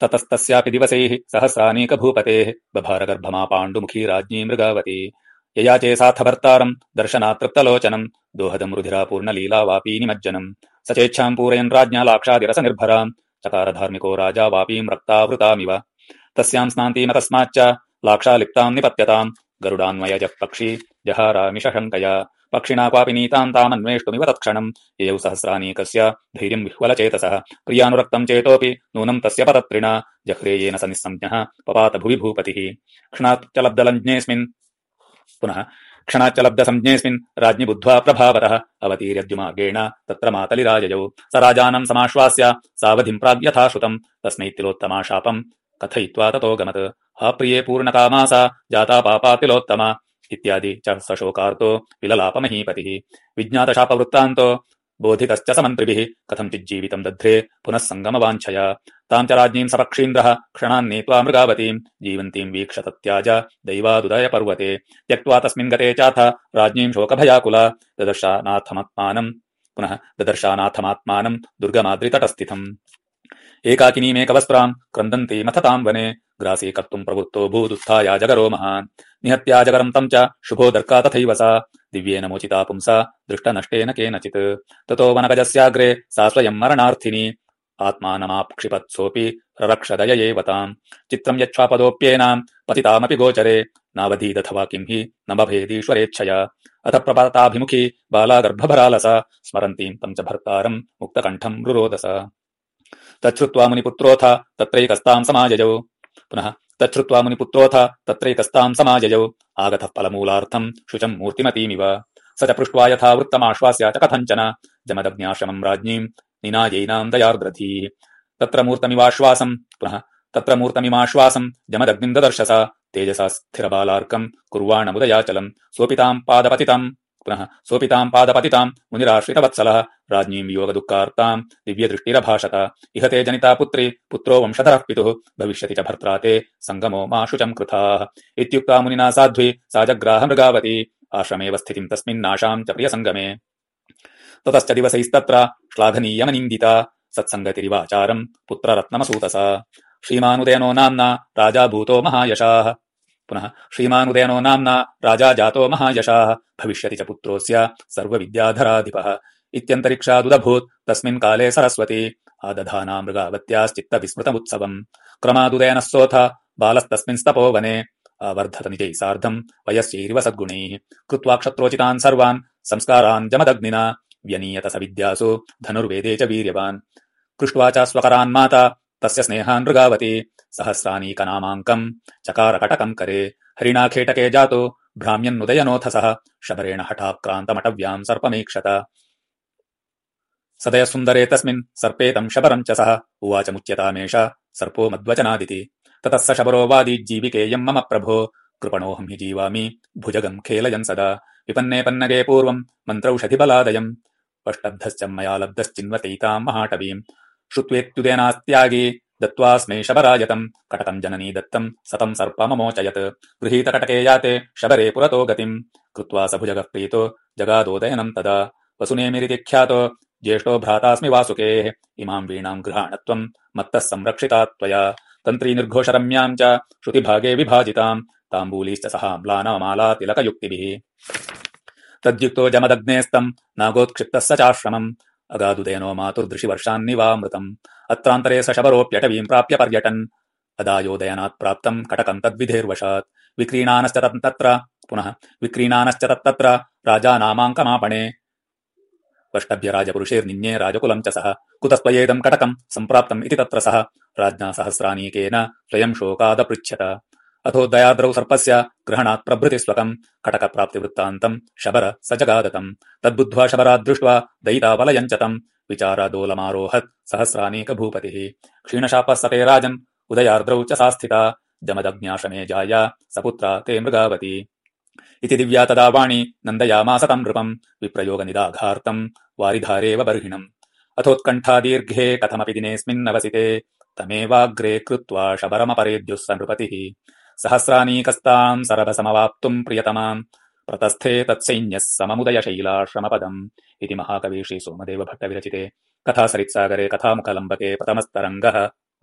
ततस्तस्यापि दिवसैः सहस्रानीकभूपतेः बभारगर्भमा पाण्डुमुखी राज्ञी मृगावती। ययाचे साथ भर्तारम् दर्शनातृप्तलोचनम् दोहदम् रुधिरापूर्णलीला वापी निमज्जनम् स चेच्छाम् पूरयन् राज्ञा लाक्षादिरस निर्भराम् चकार राजा वापीम् रक्तावृतामिव। तस्याम् स्नान्तीम तस्माच्च लाक्षालिप्ताम् निपत्यताम् गरुडान्वयजः पक्षी जहारामिषशङ्कया। पक्षिणा क्वापि नीताम् तामन्वेष्टुमिव तत्क्षणम्। ययौ सहस्रानीकस्य धैर्यम् विह्वलचेतसः। प्रियानुरक्तम् चेतोऽपि नूनम् तस्य पतत्रिणा जह्रे येन स निःसञ्ज्ञः पपात भुवि भूपतिः क्षणाच्च लब्धलञ्ज्ञेऽस्मिन् पुनः क्षणाच्च लब्धसञ्ज्ञेऽस्मिन् राज्ञि बुद्ध्वा प्रभावतः अवतीर्यद्युमार्गेण तत्र मातलिराजयौ। स राजानम् समाश्वास्य सावधिम् प्राग्यथा श्रुतम् तस्मै तिलोत्तमा शापम्। कथयित्वा ततोऽगमत् हा प्रिये पूर्णकामासा। जाता पापा तिलोत्तमा इत्यादि च सशोकार्तो विललापमहीपतिः। विज्ञातशापवृत्तान्तो बोधितश्च समन्त्रिभिः। कथञ्चिज्जीवितम् दध्रे पुनः सङ्गमवाञ्छया ताम् च राज्ञीम् सपक्षीन्द्रः क्षणान्नीत्वा मृगावतीम् जीवन्तीम् वीक्ष तत्याज दैवादुदय पर्वते त्यक्त्वा तस्मिन् गते चाथ राज्ञीम् शोकभयाकुला। ददर्शानाथमात्मानम् पुनः ददर्शानाथमात्मानम् दुर्गमाद्रितटस्थितम्। एकाकिनीमेकवस्त्राम् क्रन्दन्ती मथताम् वने ग्रासे कर्तुम् प्रवृत्तो भूदुत्थाया जगरो महान्। निहत्या जगरम् तम् च शुभो दर्का तथैव सा। दिव्येन मोचिता पुंसा दृष्टनष्टेन केनचित्। ततो वनगजस्याग्रे सा स्वयम् मरणार्थिनी। आत्मानमाक्षिपत्सोऽपि ररक्षदय एव ताम् चित्रम् यच्छ्वापदोऽप्येनाम् पतितामपि गोचरे। नावधीदथवा किम् हि न बभेदीश्वरेच्छया। अथ प्रपाताभिमुखी बाला गर्भभरालसा स्मरन्तीम् तम् च भर्तारम् मुक्तकण्ठम् रुरोदस। तच्छ्रुत्वा मुनिपुत्रोऽथ तत्रैकस्ताम् समाजयौ पुनः तच्छ्रुत्वा मुनिपुत्रोऽथ तत्रैकस्ताम् समाजयौ। आगतः फलमूलार्थम् शुचम् मूर्तिमतीमिव। स च पृष्ट्वा यथा वृत्तमाश्वास्य च कथञ्चन। जमदग्न्याश्रमम् राज्ञीम् निनायैनाम् दयार्द्रधीः तत्र मूर्तमिवाश्वासम् पुनः तत्र मूर्तमिमाश्वासम् जमदग्निम् ददर्शसा तेजसा स्थिरबालार्कम् कुर्वाणमुदयाचलम्। सोऽपि ताम् पादपतितम् पुनः सोऽपि ताम् पादपतिताम् मुनिराश्रितवत्सलः राज्ञीम् वियोगदुःखार्ताम् दिव्यदृष्टिरभाषत। इह ते जनिता पुत्री पुत्रो वंशधरः पितुः भविष्यति च भर्त्रा ते सङ्गमो मा शुचम् कृताः इत्युक्ता मुनिना साध्वी सा जग्राह मृगावती आश्रमेव स्थितिम् तस्मिन्नाशाम् च प्रियसङ्गमे। ततश्च दिवसैस्तत्र श्लाघनीयमनिन्दिता सत्सङ्गतिरिवाचारम् पुत्ररत्नमसूतसा। श्रीमानुदयनो नाम्ना राजा भूतो महायशाः पुनः श्रीमानुदयनो नाम्ना राजा जातो महायशाः भविष्यति च पुत्रोऽस्य सर्वविद्याधराधिपः। इत्यन्तरिक्षादुदभूत् तस्मिन् काले सरस्वती आदधाना मृगावत्याश्चित्तविस्मृतमुत्सवम्। क्रमादुदयनः सोऽथ बालस्तस्मिंस्तपो वने आवर्धत निजैः सार्धम् वयस्यैरिव सद्गुणैः। कृत्वा क्षत्रोचितान् सर्वान् संस्कारान् जमदग्निना व्यनीयत स विद्यासु धनुर्वेदे च वीर्यवान्। कृष्ट्वा च स्वकरान् माता तस्य स्नेहान् मृगावती सहस्रानीकनामाङ्कम् चकारकटकम् करे। हरिणाखेटके जातो। भ्राम्यन्नुदयनोऽथ सः। शबरेण हठाक्रान्तमटव्याम् सर्पमीक्षत। सदय सुन्दरे तस्मिन् सर्पे तम् शबरम् च सः। उवाच मुच्यतामेष सर्पो मद्वचनादिति। ततः स शबरो वादीज्जीविकेयम् मम प्रभो। कृपणोऽहम् हि जीवामि। भुजगम् खेलयन् सदा। विपन्ने पन्नगे पूर्वम् मन्त्रौषधिबलादयम्। पष्टब्धश्च मया लब्धश्चिन्वतैताम् महाटवीम् श्रुत्वेत्युदेनास्त्यागी दत्त्वास्मै शबरायतम् कटकम् जननी दत्तम्, सतम् सर्पममोचयत्। गृहीतकटके याते शबरे पुरतो गतिम्। कृत्वा स भुजगः प्रीतो जगादोदयनम् तदा। वसुनेमिरिति ख्यातो ज्येष्ठो भ्रातास्मि वासुकेः। इमाम् वीणाम् गृहाणत्वम्, मत्तः संरक्षिता त्वया। तन्त्री निर्घोषरम्याम् च श्रुतिभागे विभाजिताम्। ताम्बूलीश्च सहाम्लानमाला तिलकयुक्तिभिः तद्युक्तो जमदग्नेस्तम्, नागोत्क्षिप्तः स चाश्रमम्। अगादुदयनो मातुर्दृशिवर्षान्निवामृतम्। अत्रान्तरे स शबरोऽप्यटवीम् प्राप्य पर्यटन्। अदायोदयनात् प्राप्तम् कटकम् तद्विधेर्वशात्। विक्रीणानश्च तत्र। पुनः विक्रीणानश्च तत्तत्र राजानामाङ्कमापणे। वष्टभ्य राजपुरुषेर्निन्ये राजकुलम् च सः। कुतस्त्वयेदम् कटकम् सम्प्राप्तम् इति तत्र सः। राज्ञा सहस्रानीकेन स्वयम् शोकादपृच्छत अथोदयाद्रौ सर्पस्य ग्रहणात् प्रभृति स्वकम् कटकप्राप्तिवृत्तान्तम् शबर स जगादतम् तद्बुद्ध्वा शबराद्दृष्ट्वा दयितावलयम् च तम् विचारादोलमारोहत् सहस्रानीकभूपतिः। क्षीणशापः सते राजन् उदयार्द्रौ च सा स्थिता जमदग्न्याशमे जाया सपुत्रा ते मृगावती। इति दिव्या तदा वाणी नन्दयामास तम् नृपम् विप्रयोगनिदाघार्तम् वारिधारेव बर्हिणम्। अथोत्कण्ठादीर्घे कथमपि दिनेऽस्मिन्नवसिते तमेवाग्रे कृत्वा शबरमपरेद्युः स नृपतिः सहस्रानीकस्ताम् सरभसमवाप्तुम् प्रियतमाम्। प्रतस्थे तत्सैन्यः सममुदयशैलाश्रमपदम् इति महाकवी श्रीसोमदेव भट्टविरचिते कथासरित्सागरे कथामुखलम्बके प्रथमस्तरङ्गः